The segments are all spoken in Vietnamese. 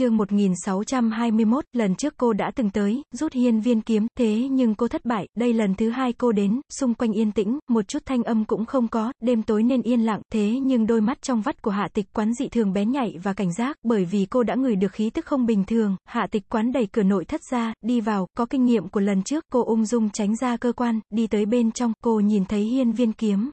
chương 1621, lần trước cô đã từng tới, rút hiên viên kiếm, thế nhưng cô thất bại, đây lần thứ hai cô đến, xung quanh yên tĩnh, một chút thanh âm cũng không có, đêm tối nên yên lặng, thế nhưng đôi mắt trong vắt của hạ tịch quán dị thường bén nhạy và cảnh giác, bởi vì cô đã ngửi được khí tức không bình thường, hạ tịch quán đẩy cửa nội thất ra, đi vào, có kinh nghiệm của lần trước, cô ung dung tránh ra cơ quan, đi tới bên trong, cô nhìn thấy hiên viên kiếm,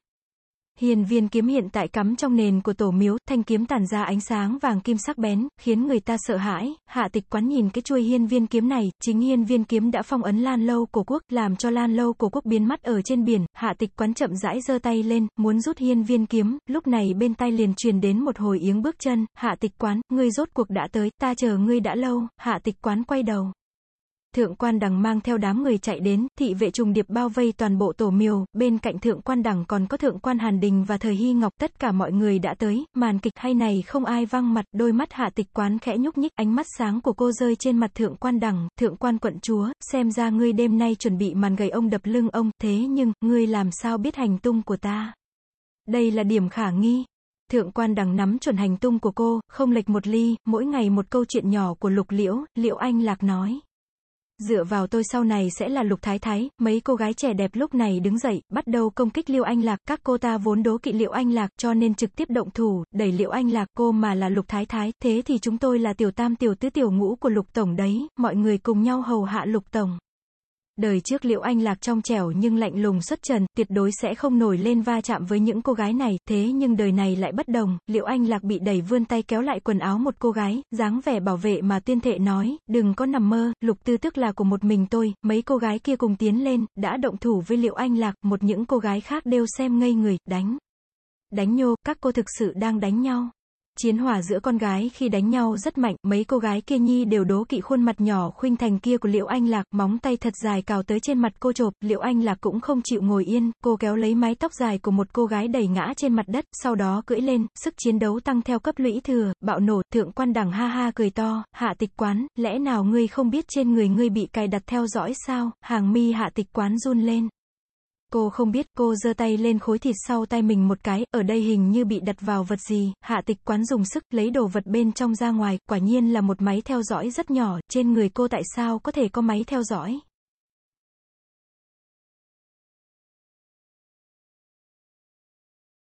Hiền viên kiếm hiện tại cắm trong nền của tổ miếu, thanh kiếm tản ra ánh sáng vàng kim sắc bén, khiến người ta sợ hãi, hạ tịch quán nhìn cái chuôi hiên viên kiếm này, chính hiên viên kiếm đã phong ấn lan lâu cổ quốc, làm cho lan lâu cổ quốc biến mất ở trên biển, hạ tịch quán chậm rãi giơ tay lên, muốn rút hiên viên kiếm, lúc này bên tay liền truyền đến một hồi yếng bước chân, hạ tịch quán, ngươi rốt cuộc đã tới, ta chờ ngươi đã lâu, hạ tịch quán quay đầu. Thượng quan đằng mang theo đám người chạy đến, thị vệ trùng điệp bao vây toàn bộ tổ miều, bên cạnh thượng quan đằng còn có thượng quan Hàn Đình và thời hy ngọc, tất cả mọi người đã tới, màn kịch hay này không ai văng mặt, đôi mắt hạ tịch quán khẽ nhúc nhích, ánh mắt sáng của cô rơi trên mặt thượng quan đằng, thượng quan quận chúa, xem ra ngươi đêm nay chuẩn bị màn gầy ông đập lưng ông, thế nhưng, ngươi làm sao biết hành tung của ta? Đây là điểm khả nghi. Thượng quan đằng nắm chuẩn hành tung của cô, không lệch một ly, mỗi ngày một câu chuyện nhỏ của lục liễu, liễu anh lạc nói. Dựa vào tôi sau này sẽ là lục thái thái, mấy cô gái trẻ đẹp lúc này đứng dậy, bắt đầu công kích Liêu Anh Lạc, các cô ta vốn đố kỵ Liêu Anh Lạc cho nên trực tiếp động thủ, đẩy Liêu Anh Lạc. Cô mà là lục thái thái, thế thì chúng tôi là tiểu tam tiểu tứ tiểu ngũ của lục tổng đấy, mọi người cùng nhau hầu hạ lục tổng. Đời trước liệu Anh Lạc trong trẻo nhưng lạnh lùng xuất trần, tuyệt đối sẽ không nổi lên va chạm với những cô gái này, thế nhưng đời này lại bất đồng, liệu Anh Lạc bị đẩy vươn tay kéo lại quần áo một cô gái, dáng vẻ bảo vệ mà tuyên thệ nói, đừng có nằm mơ, lục tư tức là của một mình tôi, mấy cô gái kia cùng tiến lên, đã động thủ với liệu Anh Lạc, một những cô gái khác đều xem ngây người, đánh. Đánh nhô, các cô thực sự đang đánh nhau. Chiến hỏa giữa con gái khi đánh nhau rất mạnh, mấy cô gái kia nhi đều đố kỵ khuôn mặt nhỏ khuynh thành kia của Liễu Anh Lạc, móng tay thật dài cào tới trên mặt cô chộp, Liễu Anh Lạc cũng không chịu ngồi yên, cô kéo lấy mái tóc dài của một cô gái đẩy ngã trên mặt đất, sau đó cưỡi lên, sức chiến đấu tăng theo cấp lũy thừa, bạo nổ, thượng quan đẳng ha ha cười to, hạ tịch quán, lẽ nào ngươi không biết trên người ngươi bị cài đặt theo dõi sao, hàng mi hạ tịch quán run lên. Cô không biết, cô giơ tay lên khối thịt sau tay mình một cái, ở đây hình như bị đặt vào vật gì, hạ tịch quán dùng sức, lấy đồ vật bên trong ra ngoài, quả nhiên là một máy theo dõi rất nhỏ, trên người cô tại sao có thể có máy theo dõi.